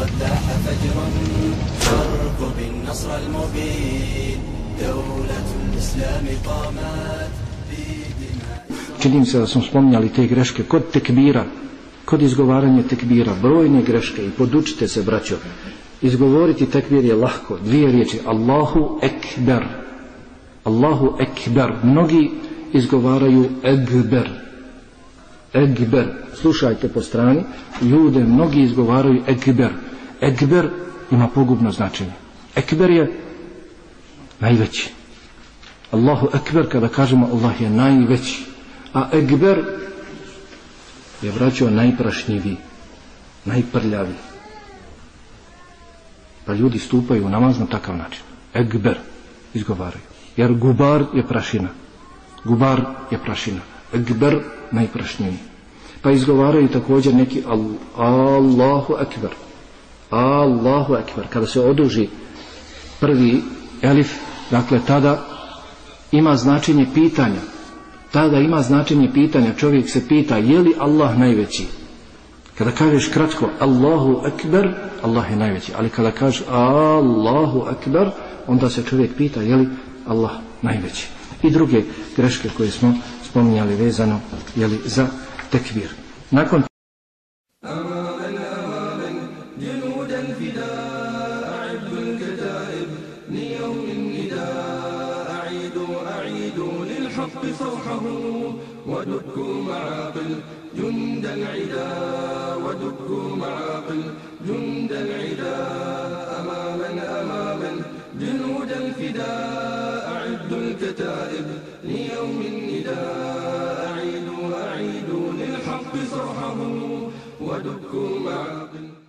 قد لاح فجر فارقب النصر المبين دولة الإسلام قامت بدماء Čini se da smo spominjali te greške kod tekbira, kod izgovaranja tekbira, brojne greške i podučite se, braćo. Izgovoriti tekbir je lahko, dvije riječi, Allahu ekber. Allahu ekber. Mnogi izgovaraju egber. Egber. Slušajte po strani, ljude mnogi izgovaraju egber. Egber ima pogubno značenje. Ekber je najveći. Allahu ekber kada kažemo Allah je najveći. A egber je vraćao najprašnjiviji, najprljaviji. Pa ljudi stupaju u namaz na takav način. Egber izgovaraju. Jer gubar je prašina. Gubar je prašina. Ekber najprašniji. Pa izgovaraju također neki Allahu ekber. Allahu ekber. Kada se oduži prvi elif, dakle tada ima značenje pitanja. Tada ima značenje pitanja. Čovjek se pita je li Allah najveći? Kada kažeš kratko Allahu ekber, Allah je najveći. Ali kada kažeš Allahu ekber, onda se čovjek pita je li Allah najveći. I druge greške koje smo spominjali vezano jeli, za tekbir. Nakon ودكوا معاقل جند العدا ودكوا معاقل جند العدا أماما أماما جنود الفداء أعدوا الكتائب ليوم النداء أعيدوا أعيدوا للحق صرحه ودكوا معاقل.